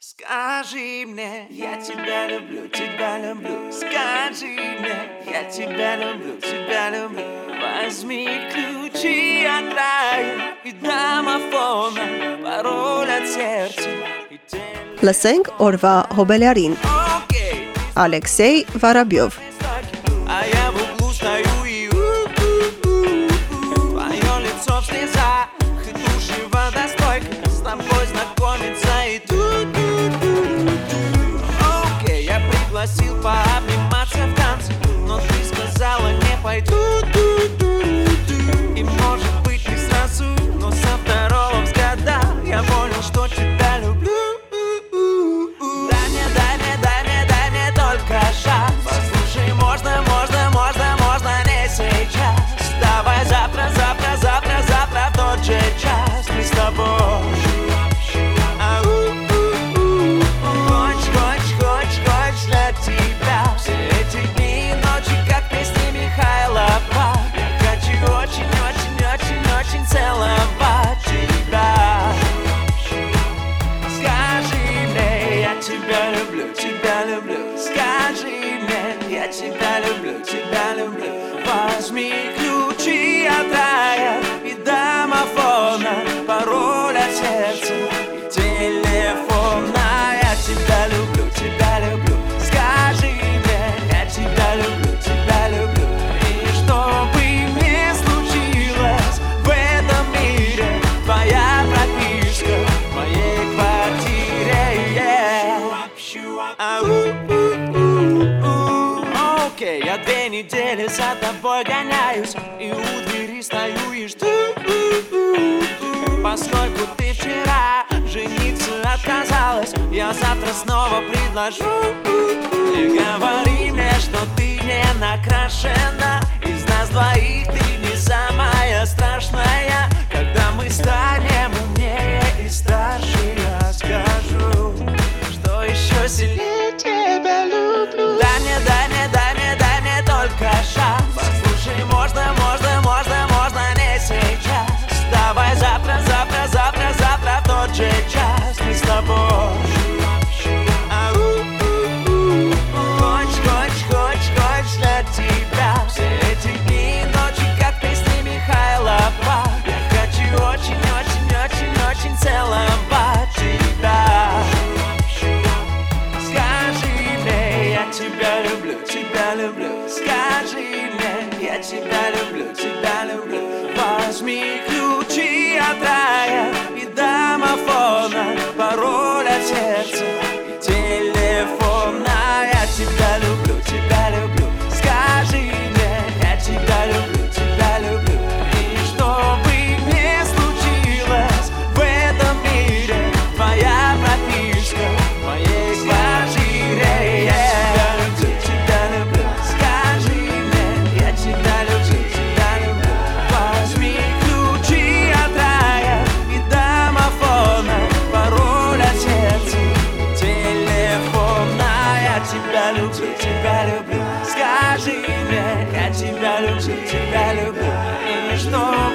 Скажи мне, я тебя люблю, тебя люблю. Скажи мне, я тебя люблю, тебя люблю. Возьми ключи от рая и домофона, пароль от сердца. Լսենք օրվա հոբելյարին Ալեքսեյ Վարաբյով y tú окей, я две недели за тобой гоняюсь И у двери стою и жду. Поскольку ты вчера жениться отказалась Я завтра снова предложу. Не говори мне, что ты не накрашена Из нас двоих ты не самая страшная. Когда мы станем умнее и старше Я скажу, что еще сильнее тебя люблю. Да не да. Давай завтра, завтра, завтра, завтра тот же час мы с тобой.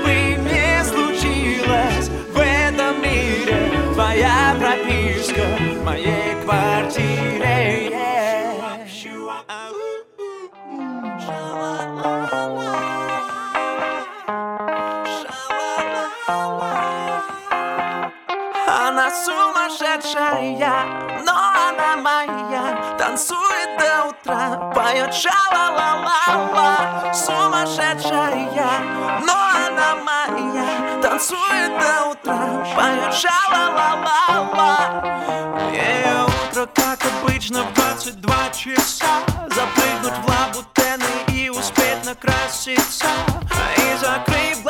бы не случилось в этом мире. Твоя прописка в моей квартире Она сумасшедшая, но она моя. Танцует до утра поет шала-ла-ла-ла Сумасшедшая, но она моя Танцует до утра, поет шала-ла-ла-ла Ее утро, как обычно, в 22 часа. Запрыгнуть в лабутены и успеть накраситься. И закрыть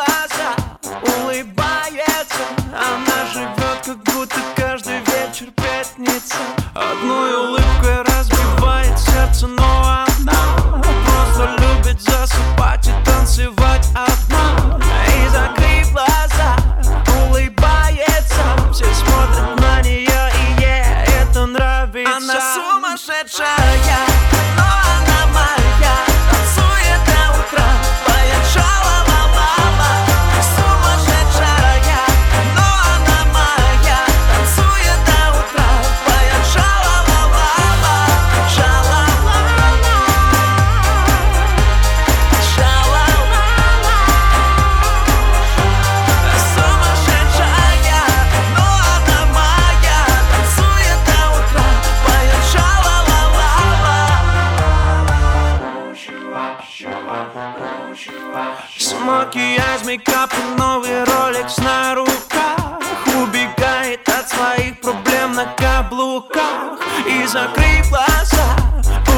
закрыв глаза,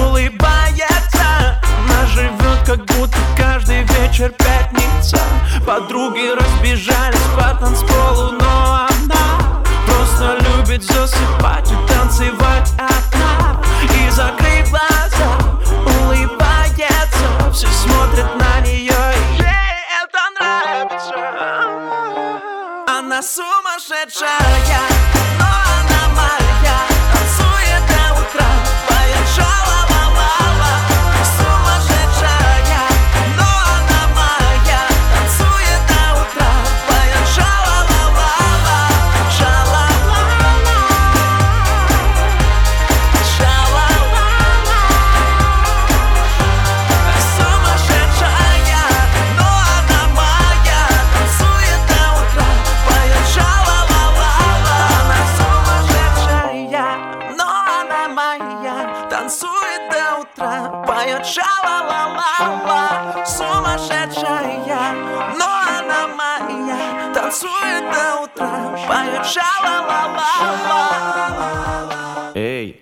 улыбается. Она живет, как будто каждый вечер пятница. Подруги разбежались по танцполу, но она Просто любит засыпать и танцевать, а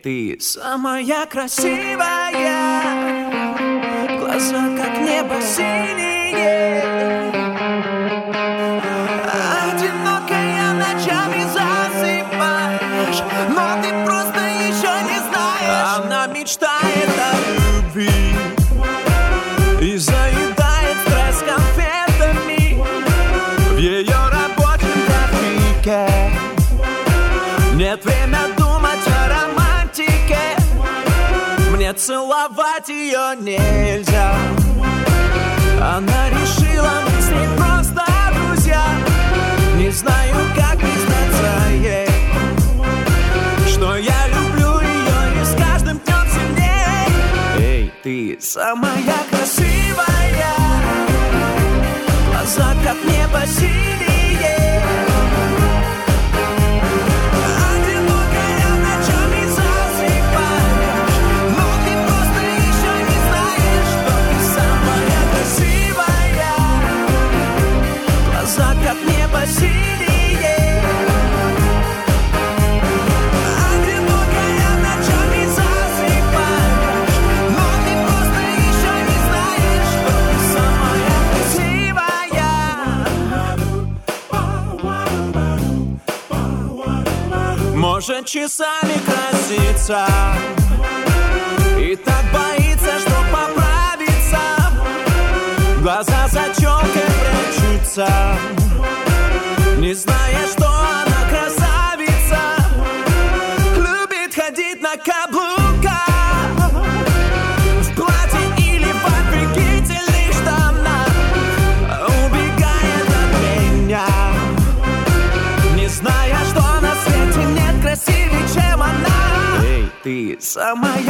ты самая красивая, глаза как небо синие. Целовать ее нельзя. Она решила, мы с ней просто друзья. Не знаю, как признаться ей Что я люблю ее и с каждым днем сильней. Эй, ты самая красивая Глаза как небо синие Может часами краситься? И так боится, что поправится. Глаза за челкой прячутся. Не зная, что Самая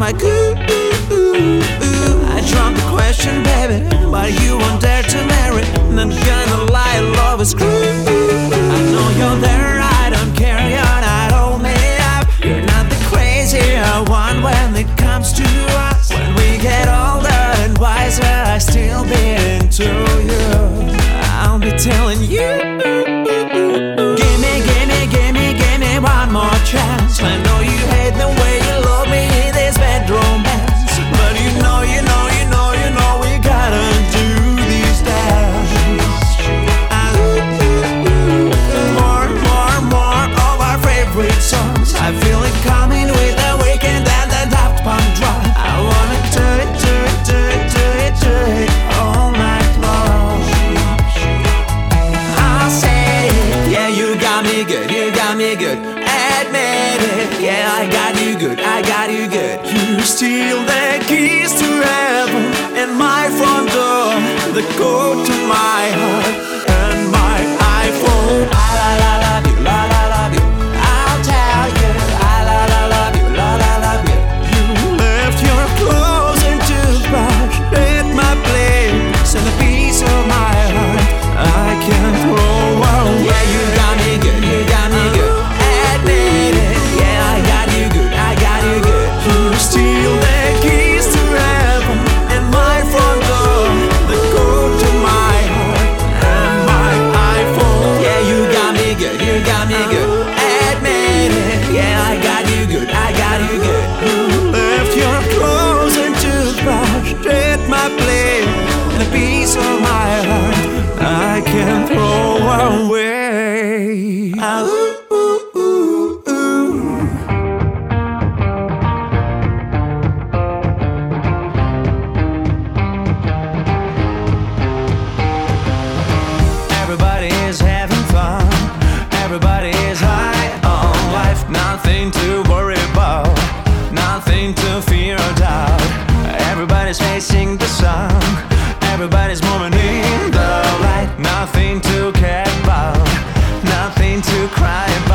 my goo. I drunk the question, baby, but you won't dare to marry. Not gonna lie, love is cruel. I know you're there. sing the song. Everybody's moving in the light. Nothing to care about. Nothing to cry about.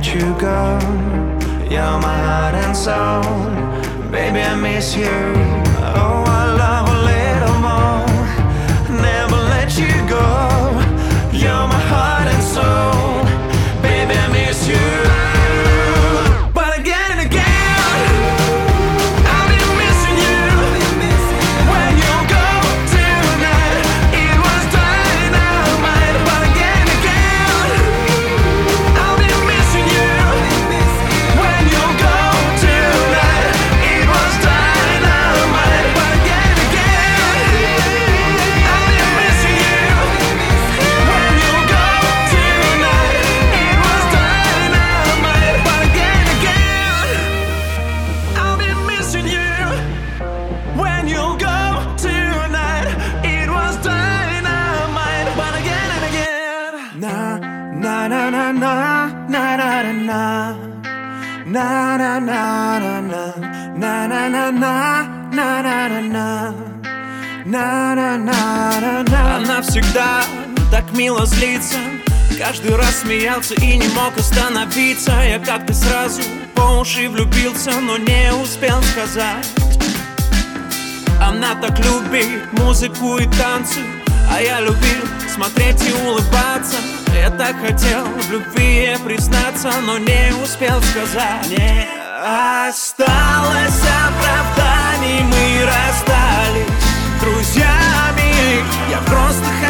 Let you go. You're my heart and soul. Baby, I miss you. Каждый раз смеялся и не мог остановиться. Я как-то сразу по уши влюбился, но не успел сказать. Она так любит музыку и танцы А я любил смотреть и улыбаться. Я так хотел в любви признаться Но не успел сказать. Не осталось оправданий Мы расстались друзьями. Я просто хочу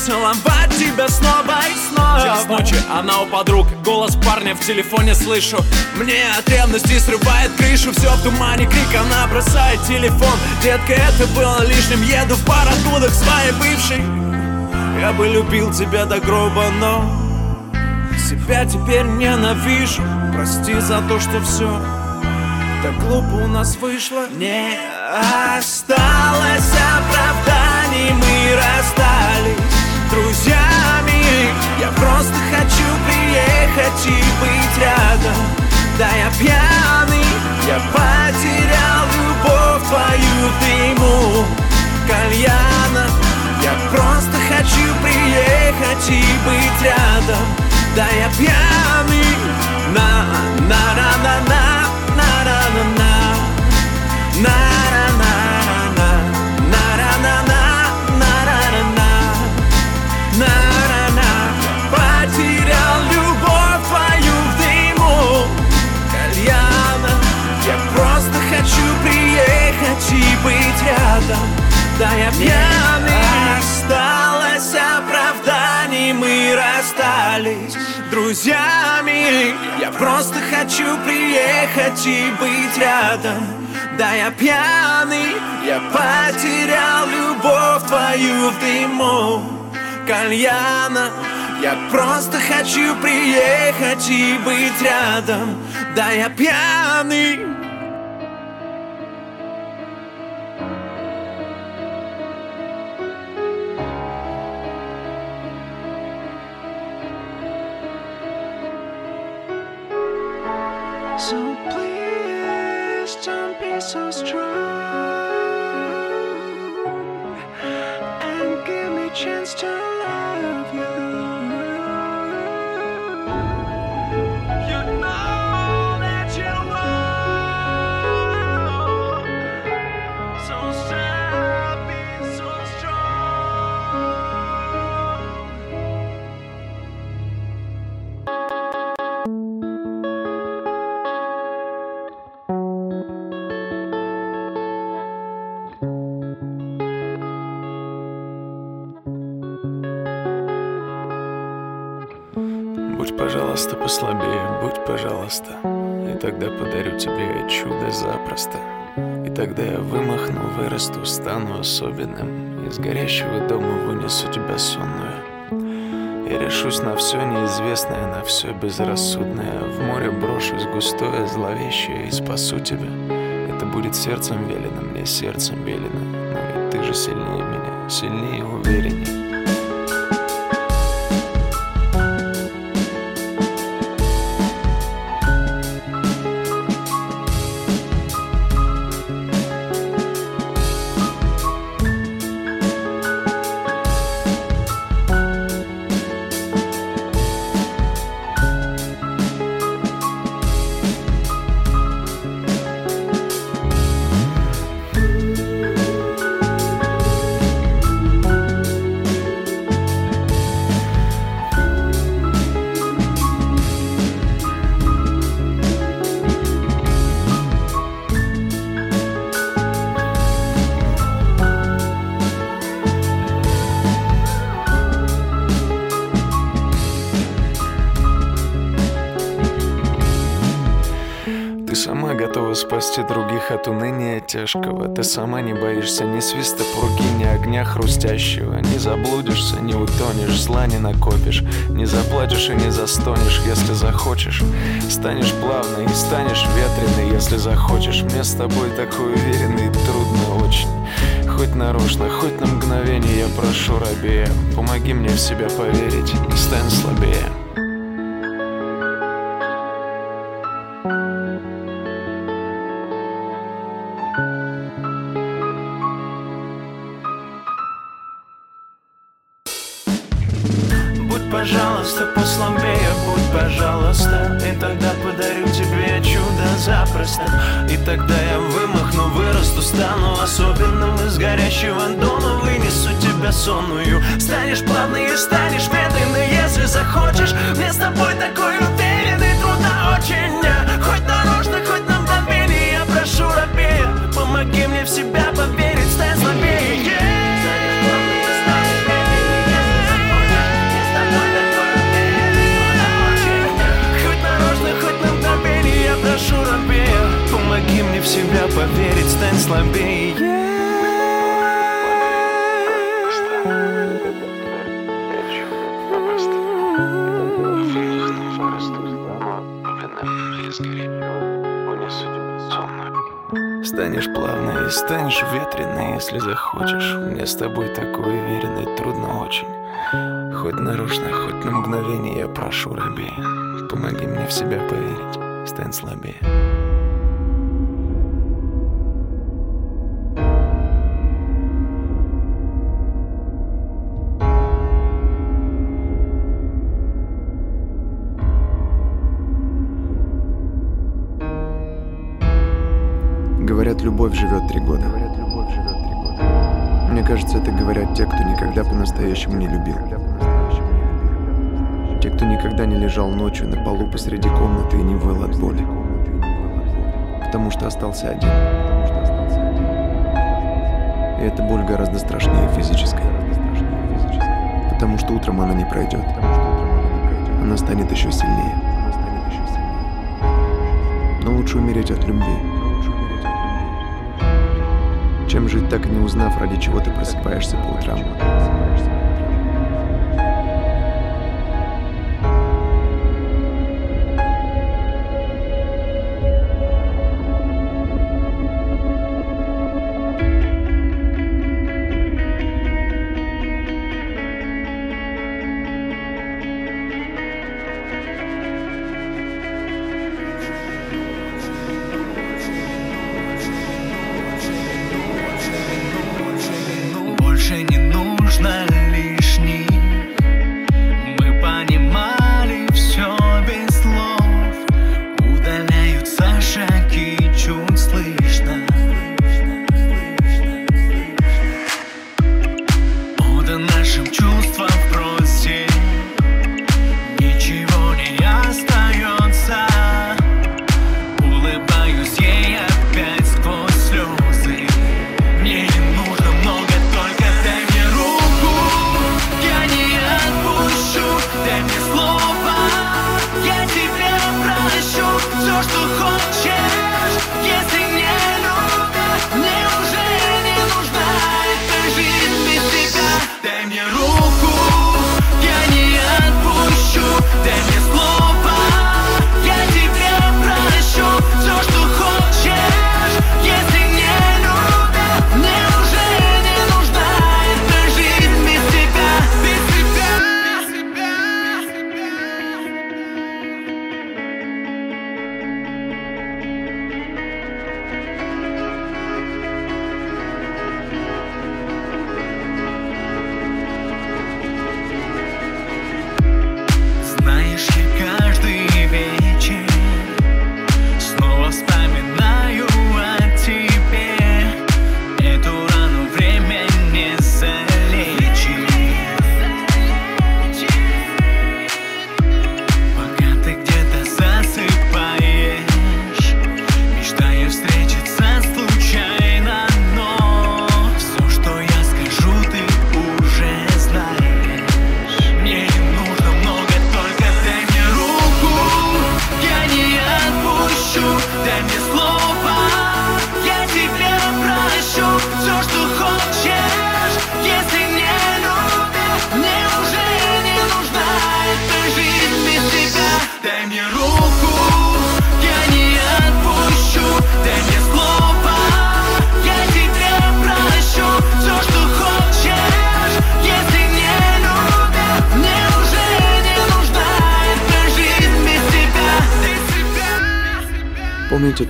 целовать тебя снова и снова. Час ночи, она у подруг Голос парня в телефоне слышу. Мне от ревности срывает крышу Все в тумане, крик, она бросает телефон. Детка, это было лишним Еду в оттуда к своей бывшей. Я бы любил тебя до гроба, но Себя теперь ненавижу. Прости за то, что все так глупо у нас вышло. Не осталось оправданий Мы расстались друзьями Я просто хочу приехать и быть рядом Да я пьяный, я потерял любовь твою в дыму кальяна Я просто хочу приехать и быть рядом Да я пьяный на на на Да я пьяный Осталось оправданий, мы расстались друзьями. Я просто хочу приехать и быть рядом. Да я пьяный, я потерял любовь твою в дыму кальяна. Я просто хочу приехать и быть рядом. Да я пьяный so strong and give me chance to пожалуйста, послабее, будь, пожалуйста. И тогда подарю тебе чудо запросто. И тогда я вымахну, вырасту, стану особенным. Из горящего дома вынесу тебя сонную. Я решусь на все неизвестное, на все безрассудное. В море брошусь густое, зловещее и спасу тебя. Это будет сердцем велено, мне сердцем велено. Но ведь ты же сильнее меня, сильнее и увереннее спасти других от уныния тяжкого. Ты сама не боишься ни свиста пурги, ни огня хрустящего. Не заблудишься, не утонешь, зла не накопишь. Не заплачешь и не застонешь, если захочешь. Станешь плавной и станешь ветреной, если захочешь. Мне с тобой такой уверенный трудно очень. Хоть нарочно, хоть на мгновение я прошу рабея Помоги мне в себя поверить и стань слабее тебя сонную Станешь плавной, станешь ветреной, если захочешь. Мне с тобой такой уверенной трудно очень. Хоть нарочно, хоть на мгновение я прошу рабея Помоги мне в себя поверить, стань слабее Говорят, любовь живет три года. Говорят, любовь живет три года. Мне кажется, это говорят те, кто никогда по-настоящему не любил. Те, кто никогда не лежал ночью на полу посреди комнаты и не выл от боли. Потому что остался один. И эта боль гораздо страшнее физической. Потому что утром она не пройдет. Она станет еще сильнее. Но лучше умереть от любви чем жить так и не узнав, ради чего ты просыпаешься по утрам. change.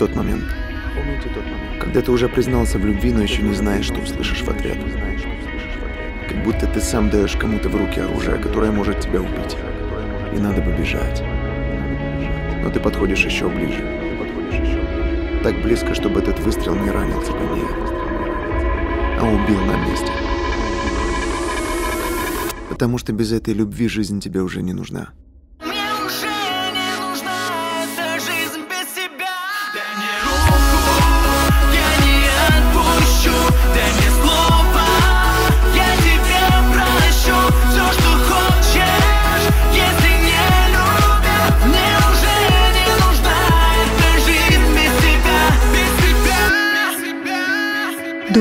Тот момент? Помните тот момент, когда ты уже признался в любви, но еще не знаешь, что услышишь в ответ? Как будто ты сам даешь кому-то в руки оружие, которое может тебя убить. И надо бы бежать. Но ты подходишь еще ближе. Так близко, чтобы этот выстрел не ранил тебя, нет. А убил на месте. Потому что без этой любви жизнь тебе уже не нужна.